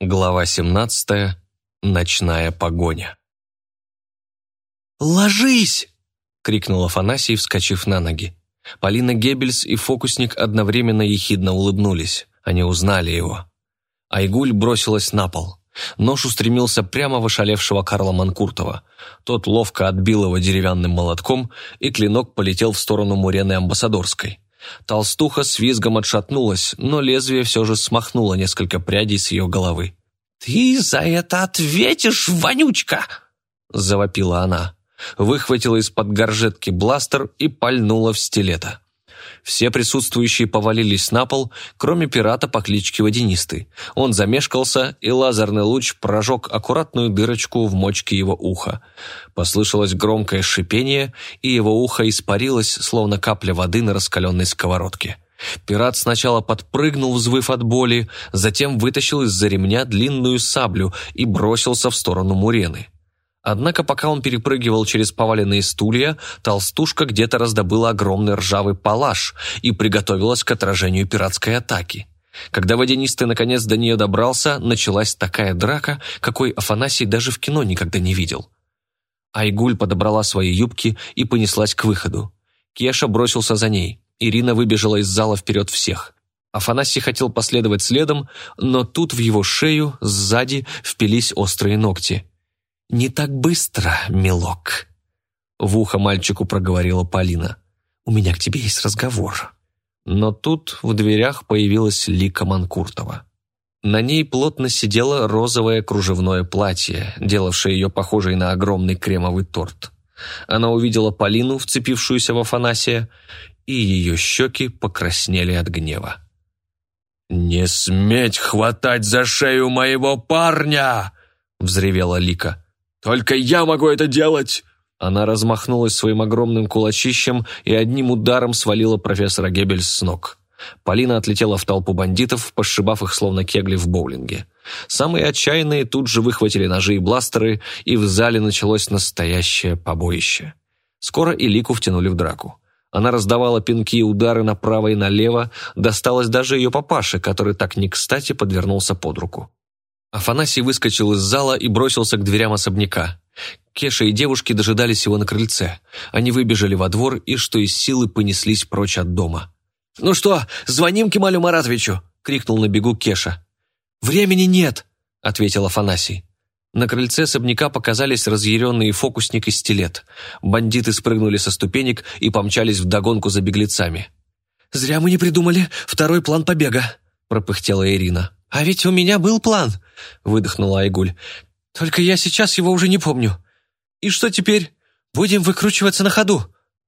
Глава 17. Ночная погоня. «Ложись!» — крикнул Афанасий, вскочив на ноги. Полина Геббельс и фокусник одновременно ехидно улыбнулись. Они узнали его. Айгуль бросилась на пол. Нож устремился прямо в ошалевшего Карла Манкуртова. Тот ловко отбил его деревянным молотком, и клинок полетел в сторону Мурены Амбассадорской. Толстуха с визгом отшатнулась, но лезвие все же смахнуло несколько прядей с ее головы. «Ты за это ответишь, вонючка!» – завопила она. Выхватила из-под горжетки бластер и пальнула в стилета. Все присутствующие повалились на пол, кроме пирата по кличке Водянистый. Он замешкался, и лазерный луч прожег аккуратную дырочку в мочке его уха. Послышалось громкое шипение, и его ухо испарилось, словно капля воды на раскаленной сковородке. Пират сначала подпрыгнул, взвыв от боли, затем вытащил из-за ремня длинную саблю и бросился в сторону Мурены. Однако пока он перепрыгивал через поваленные стулья, толстушка где-то раздобыла огромный ржавый палаш и приготовилась к отражению пиратской атаки. Когда водянистый наконец до нее добрался, началась такая драка, какой Афанасий даже в кино никогда не видел. Айгуль подобрала свои юбки и понеслась к выходу. Кеша бросился за ней. Ирина выбежала из зала вперед всех. Афанасий хотел последовать следом, но тут в его шею сзади впились острые ногти – «Не так быстро, милок», — в ухо мальчику проговорила Полина. «У меня к тебе есть разговор». Но тут в дверях появилась Лика Манкуртова. На ней плотно сидело розовое кружевное платье, делавшее ее похожей на огромный кремовый торт. Она увидела Полину, вцепившуюся в Афанасия, и ее щеки покраснели от гнева. «Не сметь хватать за шею моего парня!» — взревела Лика. Только я могу это делать!» Она размахнулась своим огромным кулачищем и одним ударом свалила профессора Геббельс с ног. Полина отлетела в толпу бандитов, пошибав их словно кегли в боулинге. Самые отчаянные тут же выхватили ножи и бластеры, и в зале началось настоящее побоище. Скоро и Лику втянули в драку. Она раздавала пинки и удары направо и налево, досталось даже ее папаше, который так не кстати подвернулся под руку. Афанасий выскочил из зала и бросился к дверям особняка. Кеша и девушки дожидались его на крыльце. Они выбежали во двор и, что из силы, понеслись прочь от дома. «Ну что, звоним Кемалю Маратовичу!» — крикнул на бегу Кеша. «Времени нет!» — ответил Афанасий. На крыльце особняка показались разъяренные фокусник и стилет. Бандиты спрыгнули со ступенек и помчались вдогонку за беглецами. «Зря мы не придумали второй план побега», — пропыхтела Ирина. «А ведь у меня был план», — выдохнула Айгуль. «Только я сейчас его уже не помню. И что теперь? Будем выкручиваться на ходу?»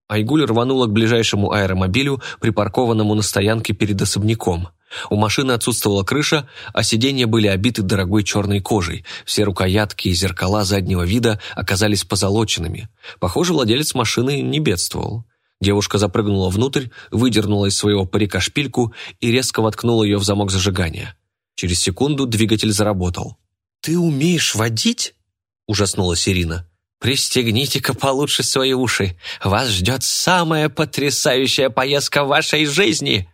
Айгуль рванула к ближайшему аэромобилю, припаркованному на стоянке перед особняком. У машины отсутствовала крыша, а сиденья были обиты дорогой черной кожей. Все рукоятки и зеркала заднего вида оказались позолоченными. Похоже, владелец машины не бедствовал. Девушка запрыгнула внутрь, выдернула из своего парика шпильку и резко воткнула ее в замок зажигания. Через секунду двигатель заработал. «Ты умеешь водить?» – ужаснулась Ирина. «Пристегните-ка получше свои уши. Вас ждет самая потрясающая поездка в вашей жизни!»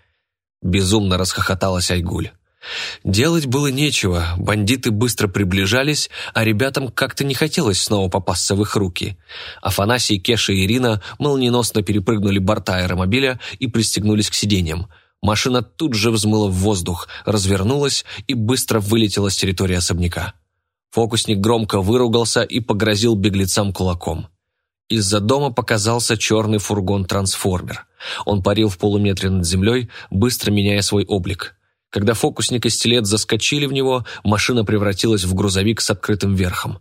Безумно расхохоталась Айгуль. Делать было нечего, бандиты быстро приближались, а ребятам как-то не хотелось снова попасться в их руки. Афанасий, Кеша и Ирина молниеносно перепрыгнули борта аэромобиля и пристегнулись к сиденьям – Машина тут же взмыла в воздух, развернулась и быстро вылетела с территории особняка. Фокусник громко выругался и погрозил беглецам кулаком. Из-за дома показался черный фургон-трансформер. Он парил в полуметре над землей, быстро меняя свой облик. Когда фокусник и стилет заскочили в него, машина превратилась в грузовик с открытым верхом.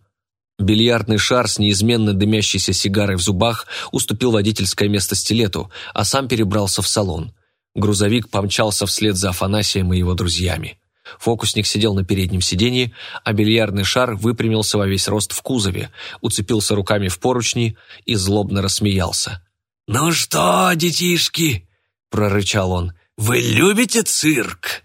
Бильярдный шар с неизменно дымящейся сигарой в зубах уступил водительское место стилету, а сам перебрался в салон – Грузовик помчался вслед за Афанасием и его друзьями. Фокусник сидел на переднем сиденье, а бильярдный шар выпрямился во весь рост в кузове, уцепился руками в поручни и злобно рассмеялся. «Ну что, детишки?» – прорычал он. «Вы любите цирк?»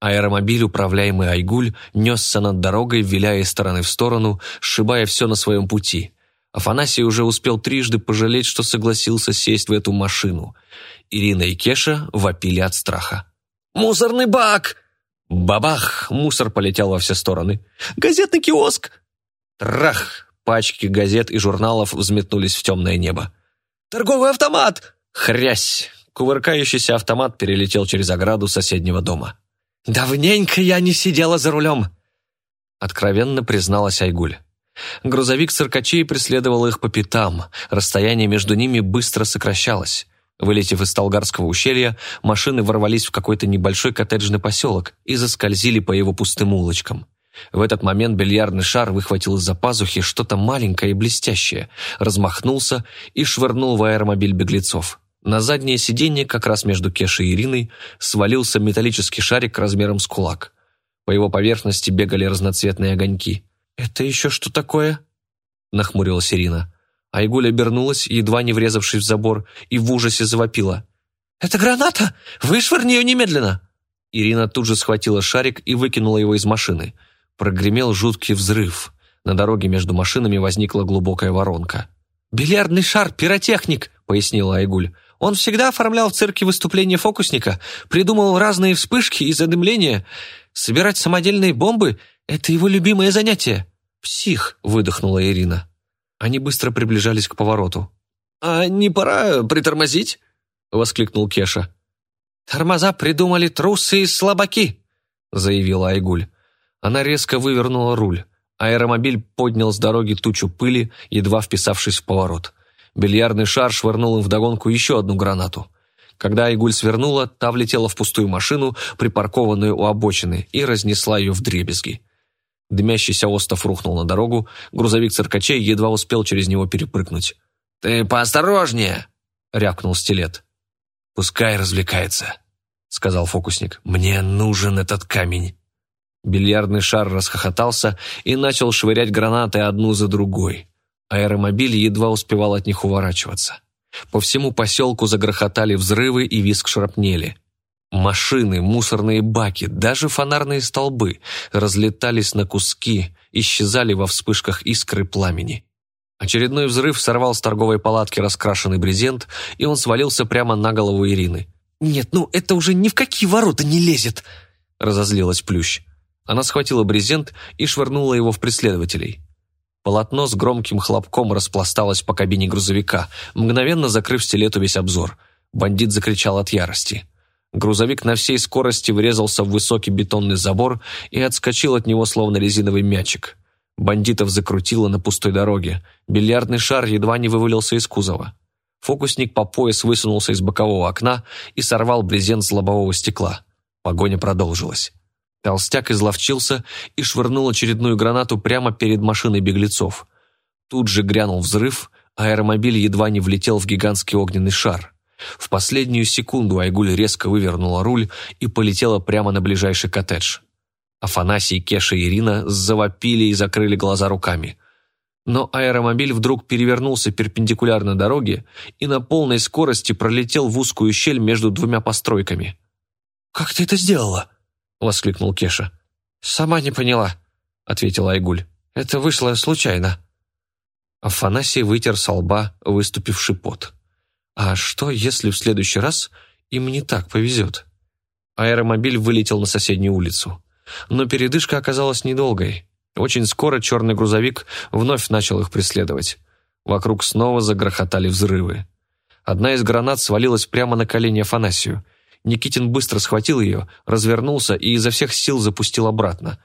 Аэромобиль, управляемый Айгуль, несся над дорогой, виляя из стороны в сторону, сшибая все на своем пути. Афанасий уже успел трижды пожалеть, что согласился сесть в эту машину. Ирина и Кеша вопили от страха. «Мусорный бак!» Бабах! Мусор полетел во все стороны. «Газетный киоск!» Трах! Пачки газет и журналов взметнулись в темное небо. «Торговый автомат!» Хрясь! Кувыркающийся автомат перелетел через ограду соседнего дома. «Давненько я не сидела за рулем!» Откровенно призналась Айгуль. Грузовик циркачей преследовал их по пятам, расстояние между ними быстро сокращалось. Вылетев из Талгарского ущелья, машины ворвались в какой-то небольшой коттеджный поселок и заскользили по его пустым улочкам. В этот момент бильярдный шар выхватил из-за пазухи что-то маленькое и блестящее, размахнулся и швырнул в аэромобиль беглецов. На заднее сиденье, как раз между Кешей и Ириной, свалился металлический шарик размером с кулак. По его поверхности бегали разноцветные огоньки. «Это еще что такое?» – нахмурилась Ирина. Айгуль обернулась, едва не врезавшись в забор, и в ужасе завопила. «Это граната! Вышвырни ее немедленно!» Ирина тут же схватила шарик и выкинула его из машины. Прогремел жуткий взрыв. На дороге между машинами возникла глубокая воронка. «Бильярдный шар, пиротехник!» — пояснила Айгуль. «Он всегда оформлял в цирке выступления фокусника, придумывал разные вспышки и задымления. Собирать самодельные бомбы — это его любимое занятие». «Псих!» — выдохнула Ирина. Они быстро приближались к повороту. «А не пора притормозить?» — воскликнул Кеша. «Тормоза придумали трусы и слабаки», — заявила Айгуль. Она резко вывернула руль. Аэромобиль поднял с дороги тучу пыли, едва вписавшись в поворот. Бильярдный шар швырнул им вдогонку еще одну гранату. Когда Айгуль свернула, та влетела в пустую машину, припаркованную у обочины, и разнесла ее в дребезги. Дымящийся остов рухнул на дорогу, грузовик циркачей едва успел через него перепрыгнуть. «Ты поосторожнее!» — рявкнул стилет. «Пускай развлекается», — сказал фокусник. «Мне нужен этот камень». Бильярдный шар расхохотался и начал швырять гранаты одну за другой. Аэромобиль едва успевал от них уворачиваться. По всему поселку загрохотали взрывы и визг шрапнели. Машины, мусорные баки, даже фонарные столбы разлетались на куски, исчезали во вспышках искры пламени. Очередной взрыв сорвал с торговой палатки раскрашенный брезент, и он свалился прямо на голову Ирины. «Нет, ну это уже ни в какие ворота не лезет!» – разозлилась Плющ. Она схватила брезент и швырнула его в преследователей. Полотно с громким хлопком распласталось по кабине грузовика, мгновенно закрыв стилету весь обзор. Бандит закричал от ярости. Грузовик на всей скорости врезался в высокий бетонный забор и отскочил от него, словно резиновый мячик. Бандитов закрутило на пустой дороге. Бильярдный шар едва не вывалился из кузова. Фокусник по пояс высунулся из бокового окна и сорвал брезент с лобового стекла. Погоня продолжилась. Толстяк изловчился и швырнул очередную гранату прямо перед машиной беглецов. Тут же грянул взрыв, аэромобиль едва не влетел в гигантский огненный шар. В последнюю секунду Айгуль резко вывернула руль и полетела прямо на ближайший коттедж. Афанасий, Кеша и Ирина завопили и закрыли глаза руками. Но аэромобиль вдруг перевернулся перпендикулярно дороге и на полной скорости пролетел в узкую щель между двумя постройками. «Как ты это сделала?» — воскликнул Кеша. «Сама не поняла», — ответила Айгуль. «Это вышло случайно». Афанасий вытер со лба выступивший пот. «А что, если в следующий раз им не так повезет?» Аэромобиль вылетел на соседнюю улицу. Но передышка оказалась недолгой. Очень скоро черный грузовик вновь начал их преследовать. Вокруг снова загрохотали взрывы. Одна из гранат свалилась прямо на колени Афанасию — Никитин быстро схватил ее, развернулся и изо всех сил запустил обратно.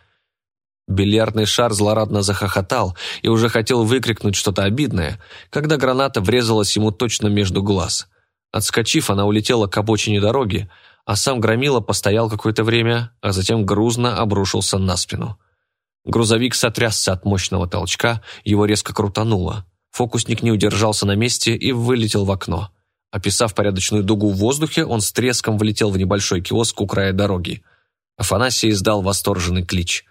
Бильярдный шар злорадно захохотал и уже хотел выкрикнуть что-то обидное, когда граната врезалась ему точно между глаз. Отскочив, она улетела к обочине дороги, а сам Громила постоял какое-то время, а затем грузно обрушился на спину. Грузовик сотрясся от мощного толчка, его резко крутануло. Фокусник не удержался на месте и вылетел в окно. Описав порядочную дугу в воздухе, он с треском влетел в небольшой киоск у края дороги. Афанасий издал восторженный клич.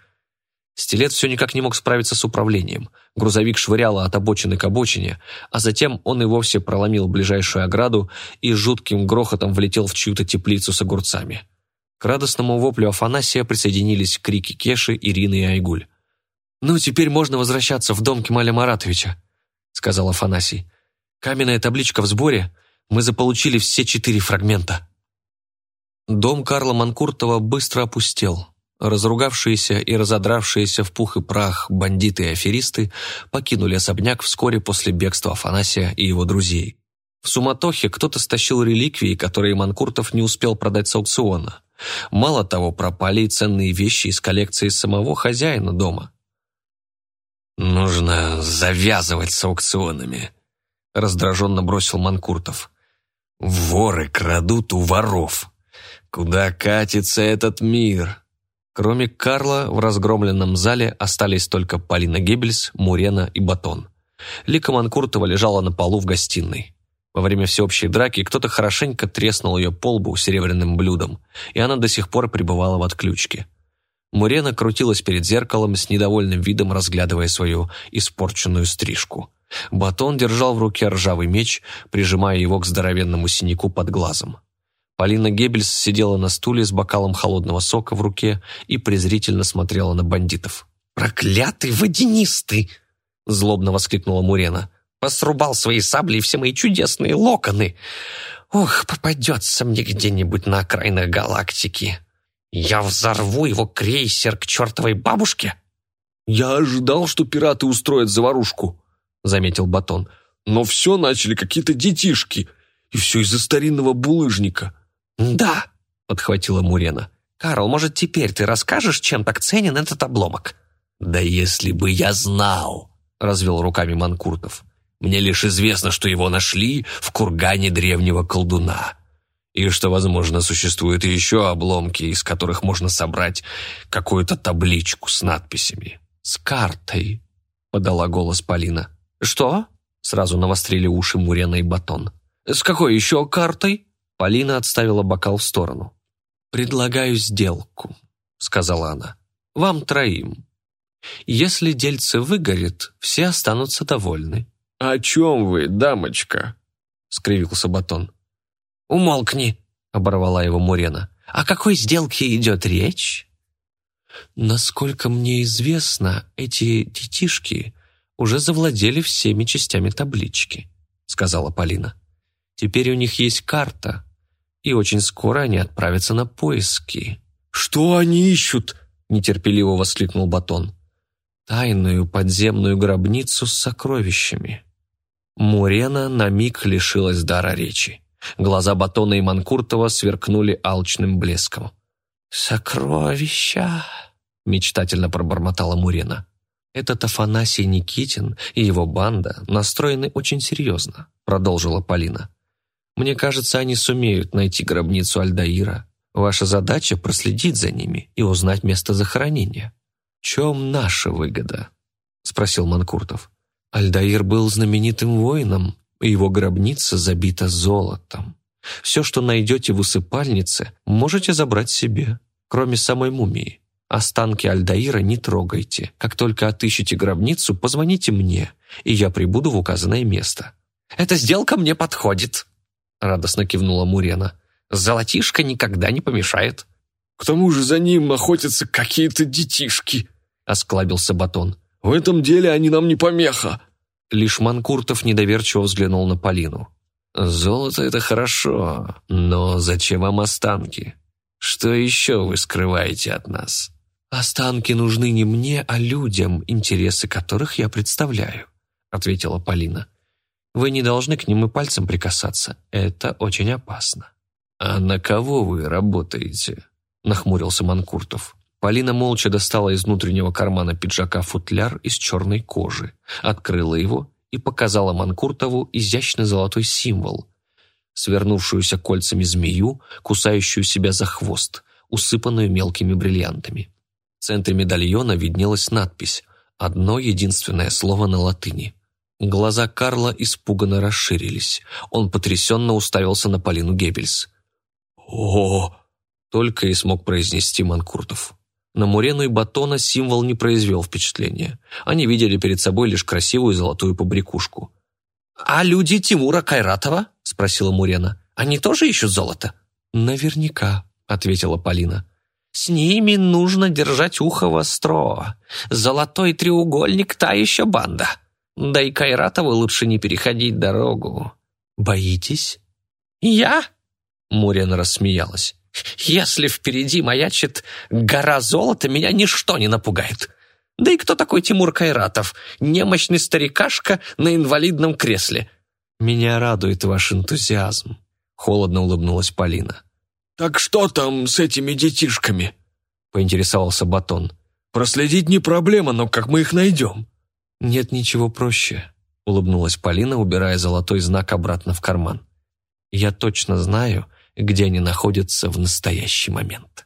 Стилет все никак не мог справиться с управлением. Грузовик швыряло от обочины к обочине, а затем он и вовсе проломил ближайшую ограду и жутким грохотом влетел в чью-то теплицу с огурцами. К радостному воплю Афанасия присоединились крики Кеши, Ирины и Айгуль. «Ну, теперь можно возвращаться в дом Кемаля Маратовича», — сказал Афанасий. «Каменная табличка в сборе, мы заполучили все четыре фрагмента. Дом Карла Манкуртова быстро опустел. Разругавшиеся и разодравшиеся в пух и прах бандиты и аферисты покинули особняк вскоре после бегства Афанасия и его друзей. В суматохе кто-то стащил реликвии, которые Манкуртов не успел продать с аукциона. Мало того, пропали и ценные вещи из коллекции самого хозяина дома. «Нужно завязывать с аукционами», — раздраженно бросил Манкуртов. «Воры крадут у воров. Куда катится этот мир?» Кроме Карла, в разгромленном зале остались только Полина Геббельс, Мурена и Батон. Лика Манкуртова лежала на полу в гостиной. Во время всеобщей драки кто-то хорошенько треснул ее по лбу серебряным блюдом, и она до сих пор пребывала в отключке. Мурена крутилась перед зеркалом с недовольным видом, разглядывая свою испорченную стрижку. Батон держал в руке ржавый меч, прижимая его к здоровенному синяку под глазом. Полина Геббельс сидела на стуле с бокалом холодного сока в руке и презрительно смотрела на бандитов. «Проклятый водянистый!» – злобно воскликнула Мурена. «Посрубал свои сабли и все мои чудесные локоны! Ох, попадется мне где-нибудь на окраинах галактики! Я взорву его крейсер к чертовой бабушке!» «Я ожидал, что пираты устроят заварушку», – заметил Батон. «Но все начали какие-то детишки, и все из-за старинного булыжника». «Да», — подхватила Мурена. «Карл, может, теперь ты расскажешь, чем так ценен этот обломок?» «Да если бы я знал», — развел руками Манкуртов. «Мне лишь известно, что его нашли в кургане древнего колдуна, и что, возможно, существуют еще обломки, из которых можно собрать какую-то табличку с надписями». «С картой», — подала голос Полина. «Что?» — сразу навострили уши Мурена и Батон. «С какой еще картой?» Полина отставила бокал в сторону. «Предлагаю сделку», — сказала она. «Вам троим. Если дельце выгорит, все останутся довольны». «О чем вы, дамочка?» — скривился Батон. «Умолкни», — оборвала его Мурена. «О какой сделке идет речь?» «Насколько мне известно, эти детишки уже завладели всеми частями таблички», — сказала Полина. «Теперь у них есть карта, и очень скоро они отправятся на поиски». «Что они ищут?» – нетерпеливо воскликнул Батон. «Тайную подземную гробницу с сокровищами». Мурена на миг лишилась дара речи. Глаза Батона и Манкуртова сверкнули алчным блеском. «Сокровища!» – мечтательно пробормотала Мурена. «Этот Афанасий Никитин и его банда настроены очень серьезно», – продолжила Полина. Мне кажется, они сумеют найти гробницу Альдаира. Ваша задача – проследить за ними и узнать место захоронения. В чем наша выгода?» – спросил Манкуртов. Альдаир был знаменитым воином, и его гробница забита золотом. Все, что найдете в усыпальнице, можете забрать себе, кроме самой мумии. Останки Альдаира не трогайте. Как только отыщете гробницу, позвоните мне, и я прибуду в указанное место». «Эта сделка мне подходит», — радостно кивнула Мурена. «Золотишко никогда не помешает». «К тому же за ним охотятся какие-то детишки», — осклабился Батон. «В этом деле они нам не помеха». Лишь Манкуртов недоверчиво взглянул на Полину. «Золото — это хорошо, но зачем вам останки? Что еще вы скрываете от нас?» «Останки нужны не мне, а людям, интересы которых я представляю», — ответила Полина. Вы не должны к ним и пальцем прикасаться. Это очень опасно». «А на кого вы работаете?» – нахмурился Манкуртов. Полина молча достала из внутреннего кармана пиджака футляр из черной кожи, открыла его и показала Манкуртову изящный золотой символ, свернувшуюся кольцами змею, кусающую себя за хвост, усыпанную мелкими бриллиантами. В центре медальона виднелась надпись «Одно единственное слово на латыни» Глаза Карла испуганно расширились. Он потрясенно уставился на Полину Геббельс. «О!» — только и смог произнести Манкуртов. На Мурену и Батона символ не произвел впечатления. Они видели перед собой лишь красивую золотую побрякушку. «А люди Тимура Кайратова?» — спросила Мурена. «Они тоже ищут золото?» «Наверняка», — ответила Полина. «С ними нужно держать ухо востро. Золотой треугольник — та еще банда». Да и Кайратову лучше не переходить дорогу. Боитесь? Я? Мурена рассмеялась. Если впереди маячит гора золота, меня ничто не напугает. Да и кто такой Тимур Кайратов? Немощный старикашка на инвалидном кресле. Меня радует ваш энтузиазм. Холодно улыбнулась Полина. «Так что там с этими детишками?» поинтересовался Батон. «Проследить не проблема, но как мы их найдем?» «Нет ничего проще», — улыбнулась Полина, убирая золотой знак обратно в карман. «Я точно знаю, где они находятся в настоящий момент».